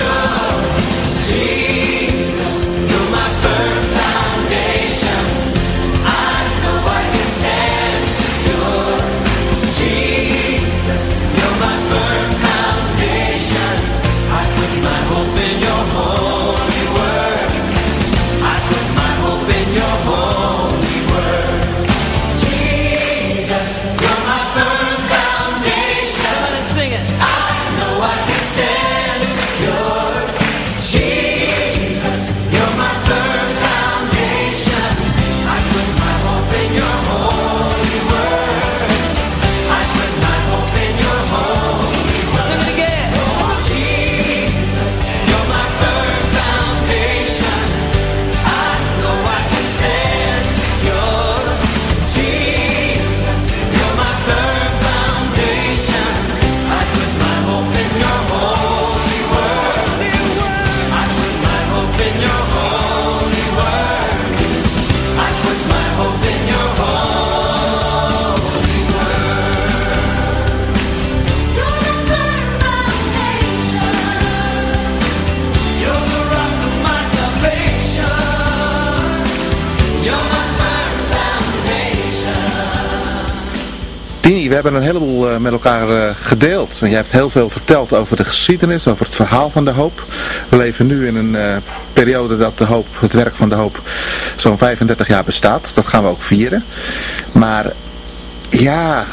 M: show. Met elkaar gedeeld. En jij hebt heel veel verteld over de geschiedenis, over het verhaal van de hoop. We leven nu in een periode dat de hoop, het werk van de hoop, zo'n 35 jaar bestaat. Dat gaan we ook vieren. Maar ja,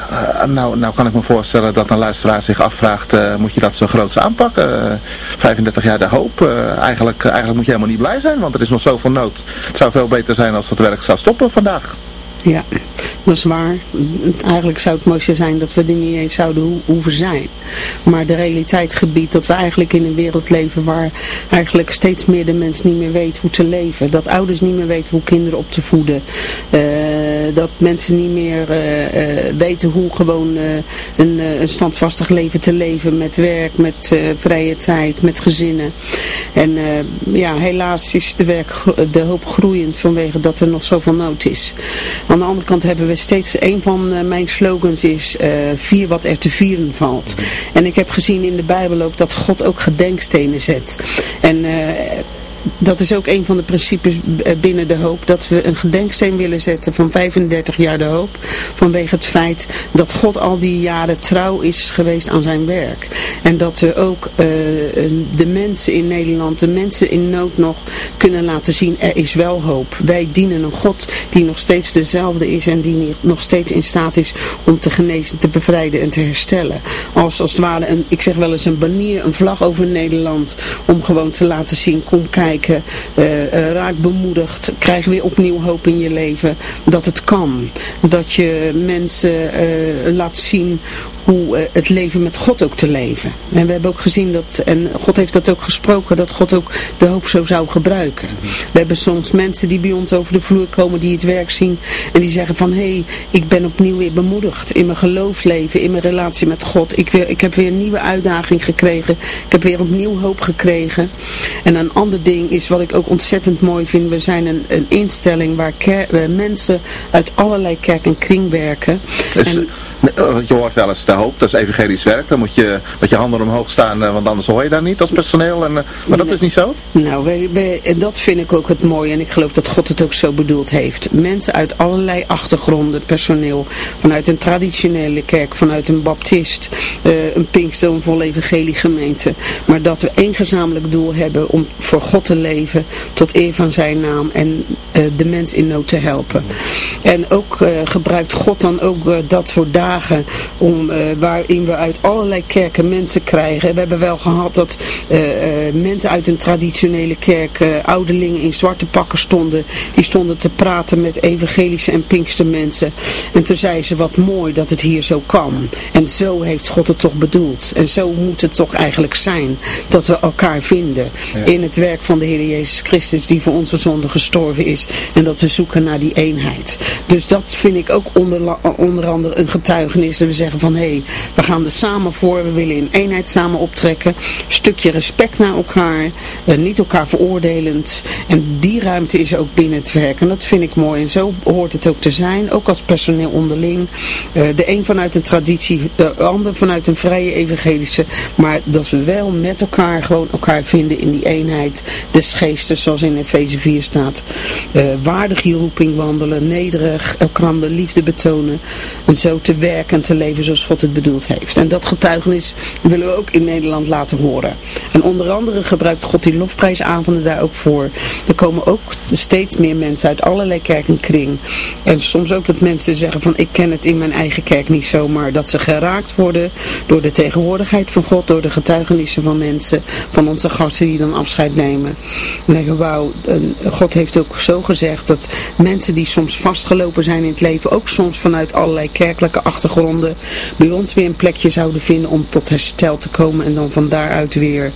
M: nou, nou kan ik me voorstellen dat een luisteraar zich afvraagt, moet je dat zo groots aanpakken? 35 jaar de hoop, eigenlijk, eigenlijk moet je helemaal niet blij zijn, want er is nog zoveel nood. Het zou veel beter zijn als het werk zou stoppen vandaag.
N: Ja, dat is waar. Eigenlijk zou het mooiste zijn dat we er niet eens zouden hoeven zijn. Maar de realiteit gebiedt dat we eigenlijk in een wereld leven waar eigenlijk steeds meer de mens niet meer weet hoe te leven. Dat ouders niet meer weten hoe kinderen op te voeden. Uh, dat mensen niet meer uh, uh, weten hoe gewoon een, een, standvastig leven te leven met werk, met vrije tijd, met gezinnen. En ja, helaas is de, werk, de hoop groeiend vanwege dat er nog zoveel nood is. Aan de andere kant hebben we steeds, een van eh, mijn slogans is, vier wat er te vieren valt. En ik heb gezien in de Bijbel ook dat God ook gedenkstenen zet. En dat is ook een van de principes eh, binnen de hoop. Dat we een gedenksteen willen zetten van 35 jaar de hoop. Vanwege het feit dat God al die jaren trouw is geweest aan zijn werk. En dat we ook uh, de mensen in Nederland, de mensen in nood nog kunnen laten zien. Er is wel hoop. Wij dienen een God die nog steeds dezelfde is. En die nog steeds in staat is om te genezen, te bevrijden en te herstellen. Als, als het ware, een, ik zeg wel eens een banier, een vlag over Nederland. Om gewoon te laten zien, kom kijken kijken, uh, raak bemoedigd, krijg weer opnieuw hoop in je leven dat het kan. Dat je mensen uh, laat zien hoe uh, het leven met God ook te leven. En we hebben ook gezien dat, en God heeft dat ook gesproken, dat God ook de hoop zo zou gebruiken. We hebben soms mensen die bij ons over de vloer komen, die het werk zien en die zeggen van, hé, hey, ik ben opnieuw weer bemoedigd in mijn geloofsleven, in mijn relatie met God. Ik, weer, ik heb weer een nieuwe uitdaging gekregen. Ik heb weer opnieuw hoop gekregen. En een ander ding is wat ik ook ontzettend mooi vind. We zijn een, een instelling waar mensen uit allerlei kerk en kring werken. en,
M: eh, je hoort wel eens de hoop, dat is evangelisch werk. Dan moet je met je handen omhoog staan, eh, want anders hoor je daar niet als personeel. En, eh, maar dat is niet zo?
N: Nou, wij, wij, dat vind ik ook het mooie. En ik geloof dat God het ook zo bedoeld heeft. Mensen uit allerlei achtergronden, personeel. Vanuit een traditionele kerk, vanuit een baptist, een pinkster, een vol evangelie gemeente. Maar dat we één gezamenlijk doel hebben om voor God te leven tot eer van zijn naam en de mens in nood te helpen. En ook gebruikt God dan ook dat soort dagen om, uh, waarin we uit allerlei kerken mensen krijgen. We hebben wel gehad dat uh, mensen uit een traditionele kerk, ouderlingen in zwarte pakken stonden. Die stonden te praten met evangelische en pinkste mensen. En toen zei ze wat mooi dat het hier zo kan. En zo heeft God het toch bedoeld. En zo moet het toch eigenlijk zijn. Dat we elkaar vinden in het werk van de Heer Jezus Christus die voor onze zonde gestorven is. En dat we zoeken naar die eenheid. Dus dat vind ik ook onder, onder andere een getuige we zeggen van hé, hey, we gaan er samen voor. We willen in eenheid samen optrekken. Stukje respect naar elkaar. Uh, niet elkaar veroordelend. En die ruimte is ook binnen het werk. En dat vind ik mooi. En zo hoort het ook te zijn. Ook als personeel onderling. Uh, de een vanuit een traditie. De ander vanuit een vrije evangelische. Maar dat we wel met elkaar gewoon elkaar vinden in die eenheid des geestes. Zoals in Efeze 4 staat. Uh, waardig je roeping wandelen. Nederig. Elkaar de liefde betonen. En zo te werken en te leven zoals God het bedoeld heeft. En dat getuigenis willen we ook in Nederland laten horen. En onder andere gebruikt God die lofprijsavonden daar ook voor. Er komen ook steeds meer mensen uit allerlei kerk en soms ook dat mensen zeggen van ik ken het in mijn eigen kerk niet zomaar. Dat ze geraakt worden door de tegenwoordigheid van God, door de getuigenissen van mensen, van onze gasten die dan afscheid nemen. En zeggen wauw, God heeft ook zo gezegd dat mensen die soms vastgelopen zijn in het leven, ook soms vanuit allerlei kerkelijke achtergronden bij ons weer een plekje zouden vinden om tot herstel te komen en dan van daaruit weer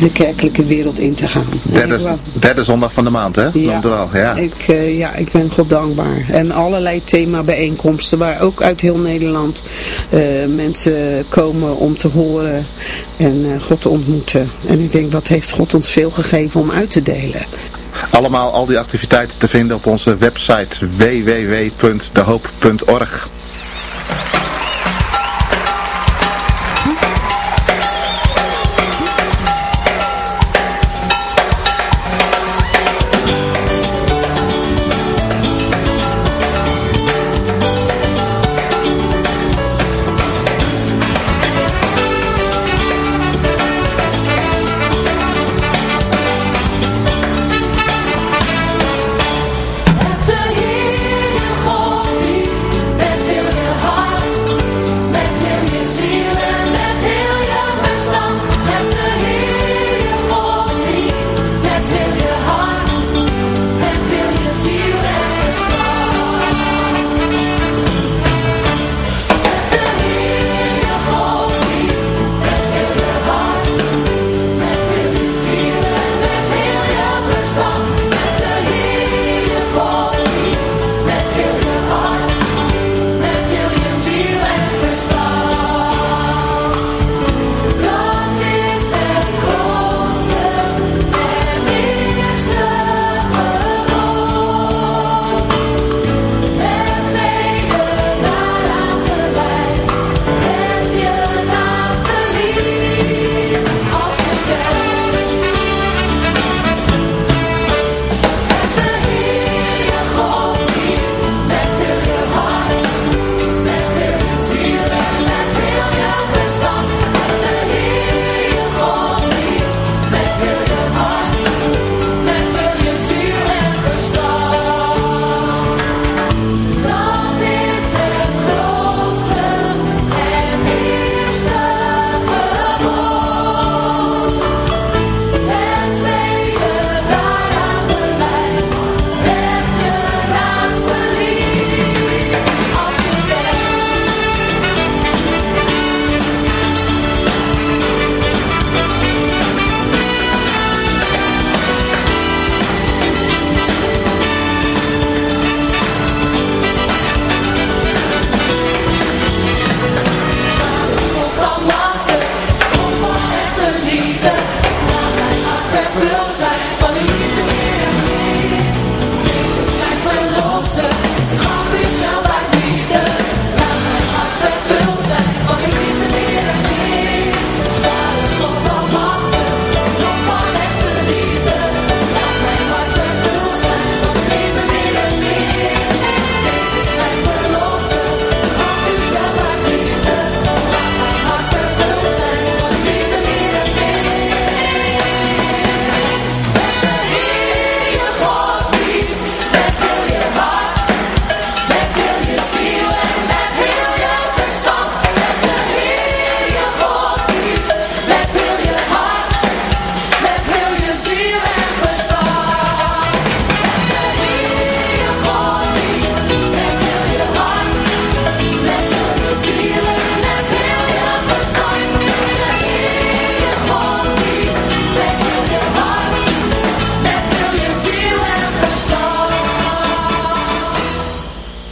N: de kerkelijke wereld in te gaan.
M: Derde, derde zondag van de maand, hè?
N: Ja,
M: wel, ja.
N: Ik, uh, ja, ik ben God dankbaar. En allerlei thema bijeenkomsten waar ook uit heel Nederland uh, mensen komen om te horen en uh, God te ontmoeten. En ik denk, wat heeft God ons veel gegeven om uit te delen.
M: Allemaal al die activiteiten te vinden op onze website www.dehoop.org.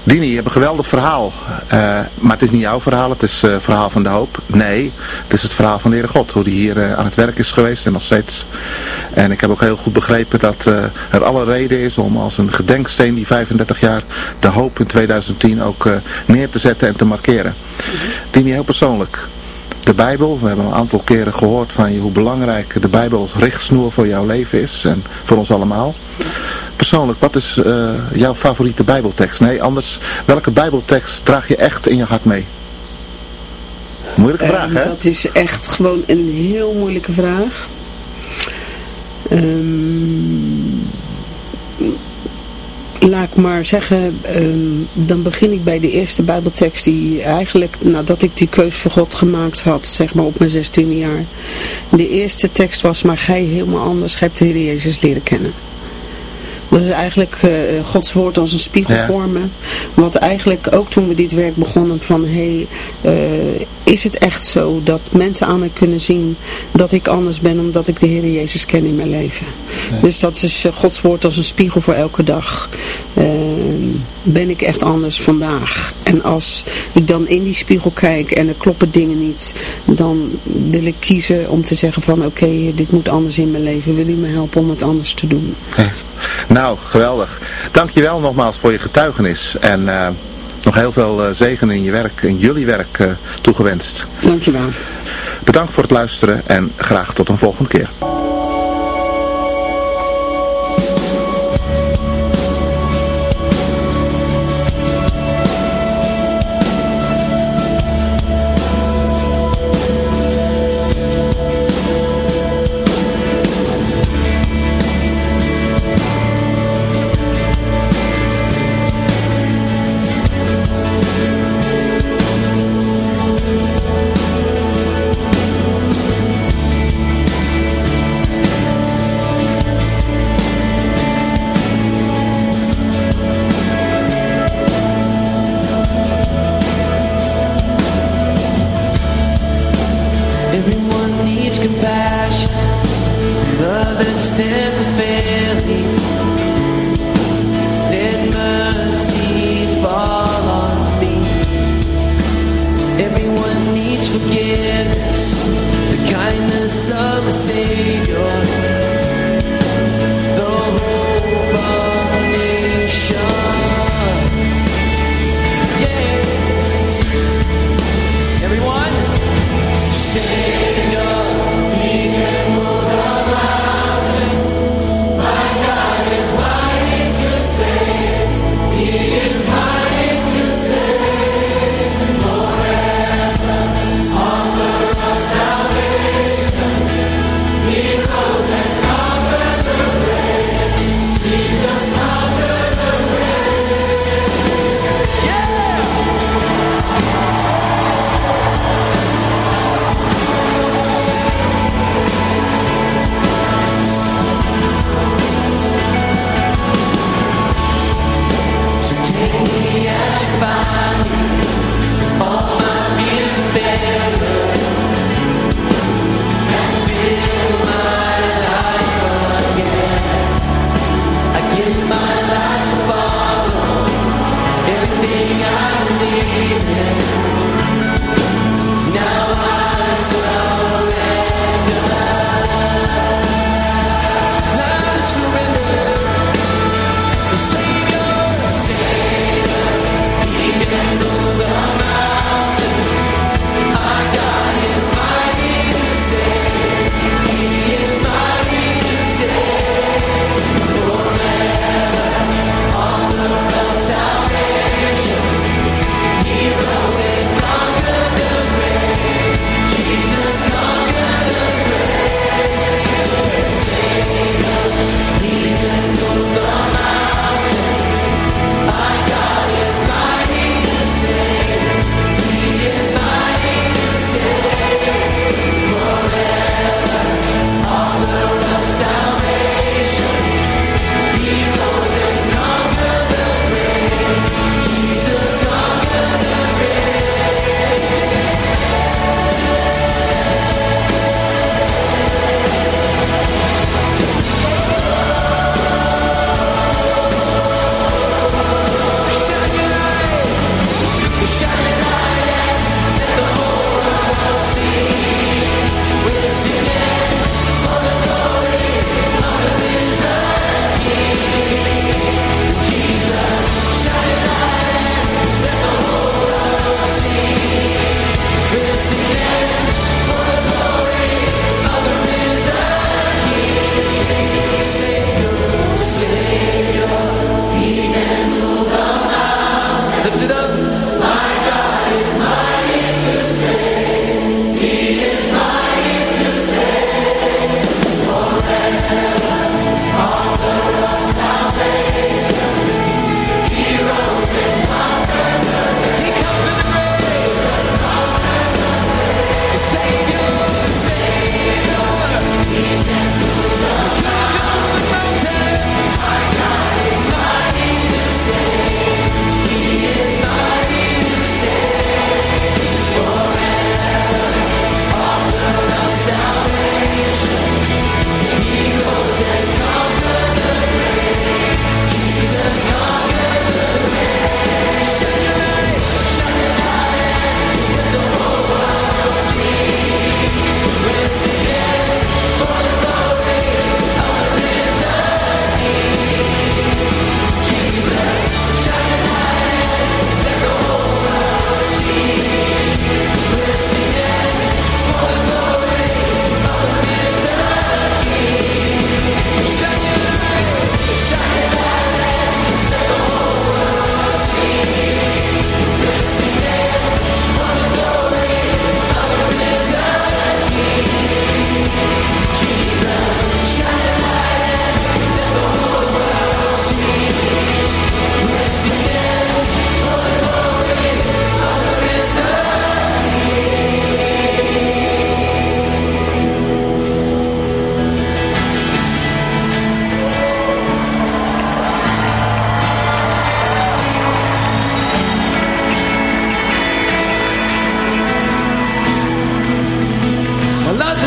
M: Dini, je hebt een geweldig verhaal. Uh, maar het is niet jouw verhaal, het is uh, het verhaal van de hoop. Nee, het is het verhaal van de Heere God. Hoe die hier uh, aan het werk is geweest en nog steeds. En ik heb ook heel goed begrepen dat er alle reden is om als een gedenksteen die 35 jaar de hoop in 2010 ook neer te zetten en te markeren. Dini, heel persoonlijk. De Bijbel, we hebben een aantal keren gehoord van je hoe belangrijk de Bijbel als richtsnoer voor jouw leven is en voor ons allemaal. Persoonlijk, wat is uh, jouw favoriete Bijbeltekst? Nee, anders, welke Bijbeltekst draag je echt in je hart mee? Moeilijke
N: uh,
M: vraag, hè?
N: Dat is echt gewoon een heel moeilijke vraag. Um, laat ik maar zeggen, um, dan begin ik bij de eerste bijbeltekst die eigenlijk, nadat ik die keus voor God gemaakt had, zeg maar op mijn 16e jaar. De eerste tekst was, maar gij helemaal anders, gij hebt de Heer Jezus leren kennen. Dat is eigenlijk uh, Gods woord als een spiegel ja. vormen. Wat eigenlijk ook toen we dit werk begonnen van hé, hey, uh, is het echt zo dat mensen aan mij kunnen zien dat ik anders ben omdat ik de Heer Jezus ken in mijn leven. Ja. Dus dat is uh, Gods woord als een spiegel voor elke dag. ben ik echt anders vandaag. En als ik dan in die spiegel kijk en er kloppen dingen niet, dan wil ik kiezen om te zeggen van oké, okay, dit moet anders in mijn leven. Wil u me helpen om het anders te doen?
M: Ja. Nou, geweldig. Dankjewel nogmaals voor je getuigenis. En uh, nog heel veel uh, zegen in je werk, in jullie werk uh, toegewenst.
N: Dankjewel.
M: Bedankt voor het luisteren en graag tot een volgende keer.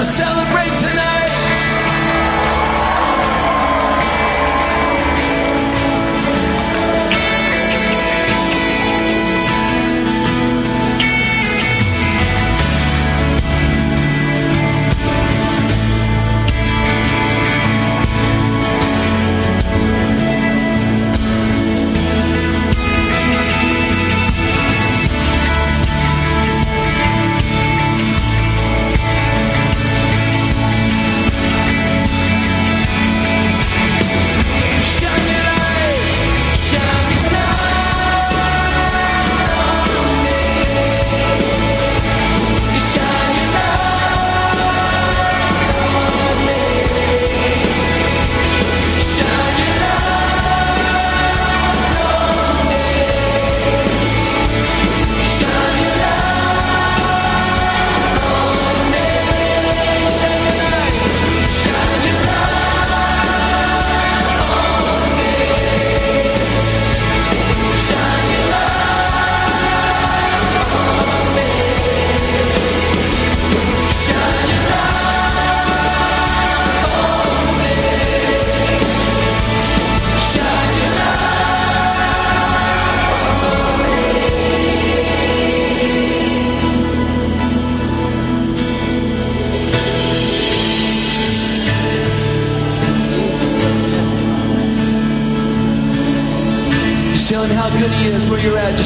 L: to sell.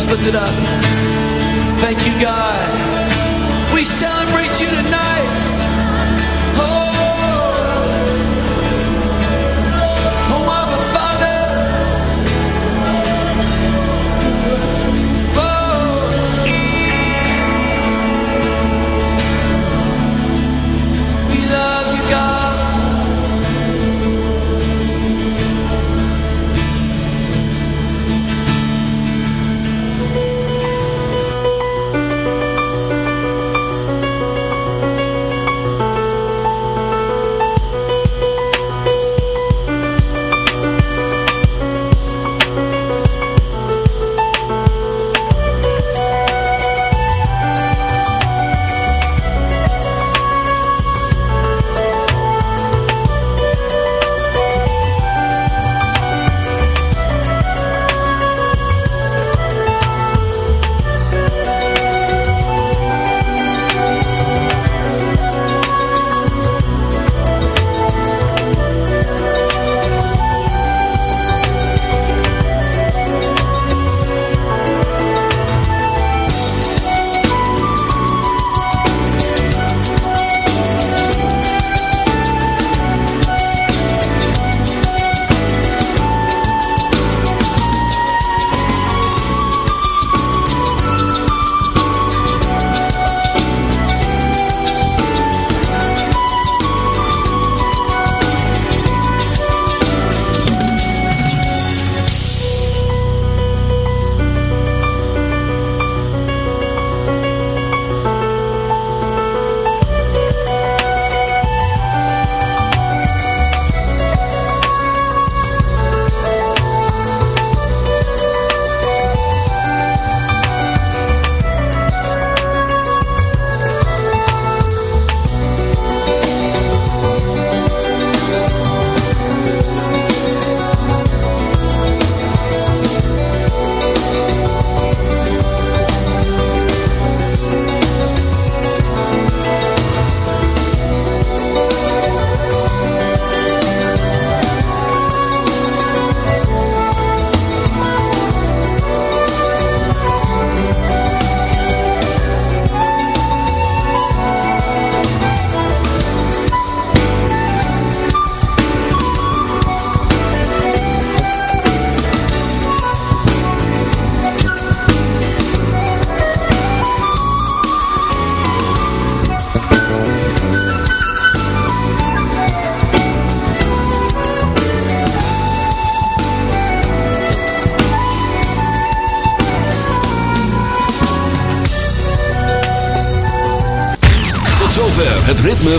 L: Lift it up.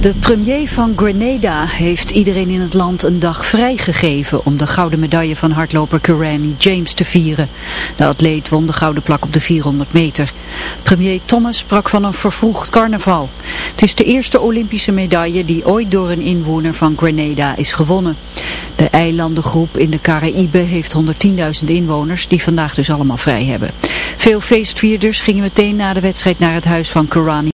A: De premier van Grenada heeft iedereen in het land een dag vrijgegeven om de gouden medaille van hardloper Kerani James te vieren. De atleet won de gouden plak op de 400 meter. Premier Thomas sprak van een vervroegd carnaval. Het is de eerste Olympische medaille die ooit door een inwoner van Grenada is gewonnen. De eilandengroep in de Caraïbe heeft 110.000 inwoners die vandaag dus allemaal vrij hebben. Veel feestvierders gingen meteen na de wedstrijd naar het huis van Kerani.